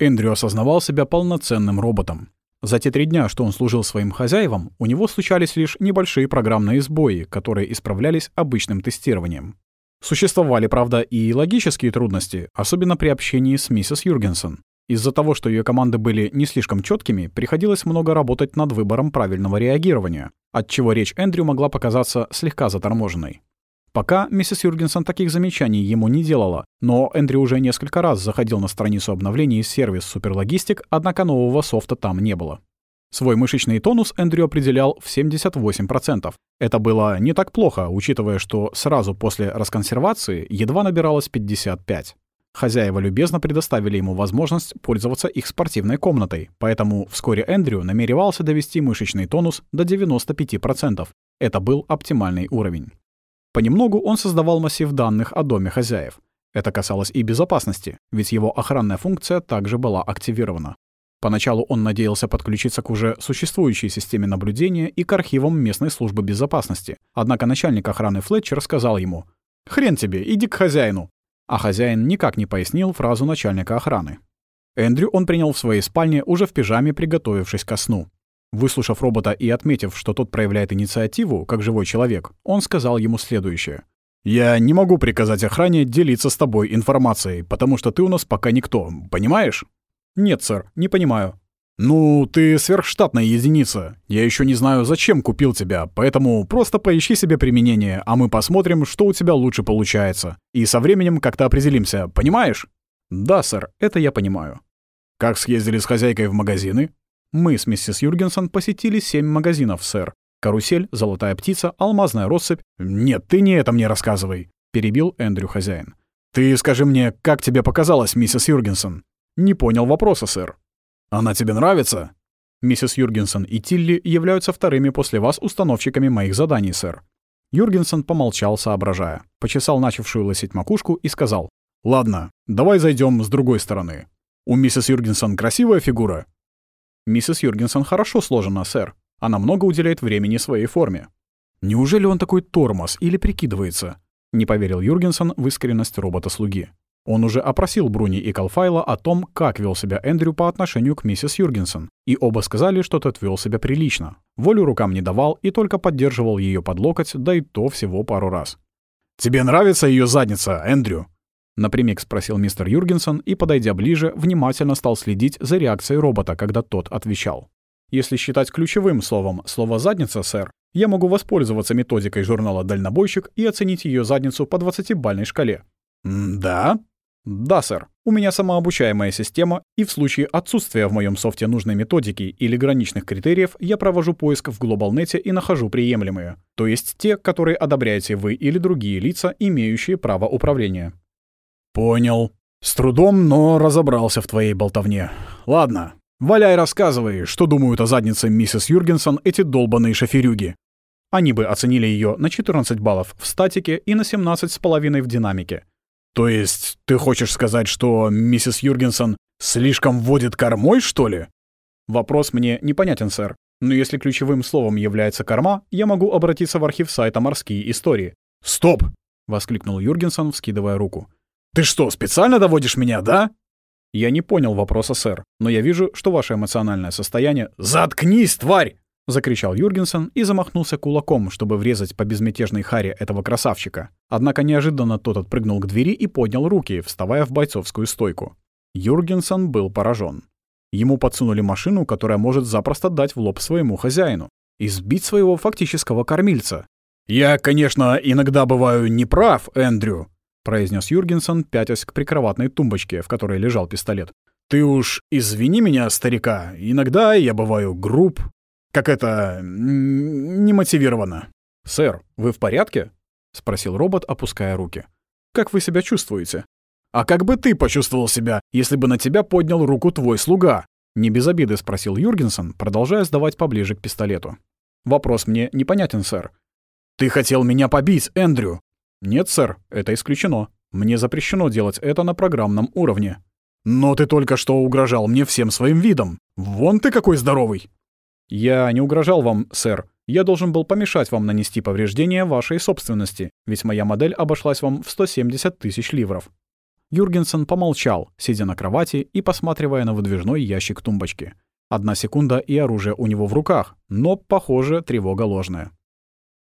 Эндрю осознавал себя полноценным роботом. За те три дня, что он служил своим хозяевам, у него случались лишь небольшие программные сбои, которые исправлялись обычным тестированием. Существовали, правда, и логические трудности, особенно при общении с миссис Юргенсон. Из-за того, что ее команды были не слишком четкими, приходилось много работать над выбором правильного реагирования, отчего речь Эндрю могла показаться слегка заторможенной. Пока миссис Юргенсон таких замечаний ему не делала, но Эндрю уже несколько раз заходил на страницу обновлений сервис Суперлогистик, однако нового софта там не было. Свой мышечный тонус Эндрю определял в 78%. Это было не так плохо, учитывая, что сразу после расконсервации едва набиралось 55. Хозяева любезно предоставили ему возможность пользоваться их спортивной комнатой, поэтому вскоре Эндрю намеревался довести мышечный тонус до 95%. Это был оптимальный уровень. Понемногу он создавал массив данных о доме хозяев. Это касалось и безопасности, ведь его охранная функция также была активирована. Поначалу он надеялся подключиться к уже существующей системе наблюдения и к архивам местной службы безопасности. Однако начальник охраны Флетчер сказал ему «Хрен тебе, иди к хозяину». А хозяин никак не пояснил фразу начальника охраны. Эндрю он принял в своей спальне уже в пижаме, приготовившись ко сну. Выслушав робота и отметив, что тот проявляет инициативу, как живой человек, он сказал ему следующее. «Я не могу приказать охране делиться с тобой информацией, потому что ты у нас пока никто, понимаешь?» «Нет, сэр, не понимаю». «Ну, ты сверхштатная единица. Я еще не знаю, зачем купил тебя, поэтому просто поищи себе применение, а мы посмотрим, что у тебя лучше получается. И со временем как-то определимся, понимаешь?» «Да, сэр, это я понимаю». «Как съездили с хозяйкой в магазины?» Мы с миссис Юргенсон посетили семь магазинов, сэр. Карусель, золотая птица, алмазная россыпь. Нет, ты не это мне рассказывай, перебил Эндрю хозяин. Ты скажи мне, как тебе показалось, миссис Юргенсон? Не понял вопроса, сэр. Она тебе нравится? Миссис Юргенсон и Тилли являются вторыми после вас установщиками моих заданий, сэр. Юргенсон помолчал, соображая, почесал начавшую лысеть макушку и сказал. «Ладно, давай зайдем с другой стороны. У миссис Юргенсон красивая фигура?» «Миссис Юргенсон хорошо сложена, сэр. Она много уделяет времени своей форме». «Неужели он такой тормоз или прикидывается?» — не поверил Юргенсон в искренность робота-слуги. Он уже опросил Бруни и Калфайла о том, как вел себя Эндрю по отношению к миссис Юргенсон, и оба сказали, что тот вел себя прилично. Волю рукам не давал и только поддерживал ее под локоть, да и то всего пару раз. «Тебе нравится ее задница, Эндрю?» Напрямик спросил мистер Юргенсон и, подойдя ближе, внимательно стал следить за реакцией робота, когда тот отвечал. «Если считать ключевым словом слово «задница», сэр, я могу воспользоваться методикой журнала «Дальнобойщик» и оценить ее задницу по 20-бальной шкале». «Да?» «Да, сэр. У меня самообучаемая система, и в случае отсутствия в моем софте нужной методики или граничных критериев я провожу поиск в глобалнете и нахожу приемлемые, то есть те, которые одобряете вы или другие лица, имеющие право управления». «Понял. С трудом, но разобрался в твоей болтовне. Ладно, валяй рассказывай, что думают о заднице миссис Юргенсон эти долбаные шоферюги». Они бы оценили ее на 14 баллов в статике и на 17,5 в динамике. «То есть ты хочешь сказать, что миссис Юргенсон слишком водит кормой, что ли?» Вопрос мне непонятен, сэр. Но если ключевым словом является корма, я могу обратиться в архив сайта «Морские истории». «Стоп!» — воскликнул Юргенсон, вскидывая руку. «Ты что, специально доводишь меня, да?» Я не понял вопроса, сэр, но я вижу, что ваше эмоциональное состояние... «Заткнись, тварь!» — закричал Юргенсен и замахнулся кулаком, чтобы врезать по безмятежной харе этого красавчика. Однако неожиданно тот отпрыгнул к двери и поднял руки, вставая в бойцовскую стойку. Юргенсен был поражен. Ему подсунули машину, которая может запросто дать в лоб своему хозяину и сбить своего фактического кормильца. «Я, конечно, иногда бываю неправ, Эндрю», произнес Юргенсон, пятясь к прикроватной тумбочке, в которой лежал пистолет. «Ты уж извини меня, старика, иногда я бываю груб, как это... немотивированно». «Сэр, вы в порядке?» — спросил робот, опуская руки. «Как вы себя чувствуете?» «А как бы ты почувствовал себя, если бы на тебя поднял руку твой слуга?» Не без обиды спросил Юргенсон, продолжая сдавать поближе к пистолету. «Вопрос мне непонятен, сэр». «Ты хотел меня побить, Эндрю!» «Нет, сэр, это исключено. Мне запрещено делать это на программном уровне». «Но ты только что угрожал мне всем своим видом. Вон ты какой здоровый!» «Я не угрожал вам, сэр. Я должен был помешать вам нанести повреждения вашей собственности, ведь моя модель обошлась вам в 170 тысяч ливров». Юргенсен помолчал, сидя на кровати и посматривая на выдвижной ящик тумбочки. Одна секунда, и оружие у него в руках, но, похоже, тревога ложная.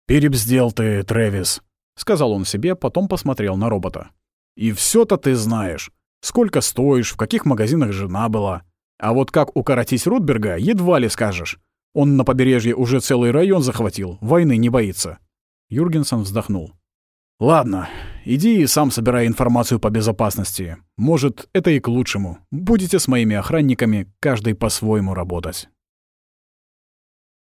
«Перебздел ты, Трэвис», — сказал он себе, потом посмотрел на робота. «И все то ты знаешь. Сколько стоишь, в каких магазинах жена была. А вот как укоротить Рутберга, едва ли скажешь. Он на побережье уже целый район захватил, войны не боится». Юргенсон вздохнул. «Ладно, иди и сам собирай информацию по безопасности. Может, это и к лучшему. Будете с моими охранниками каждый по-своему работать».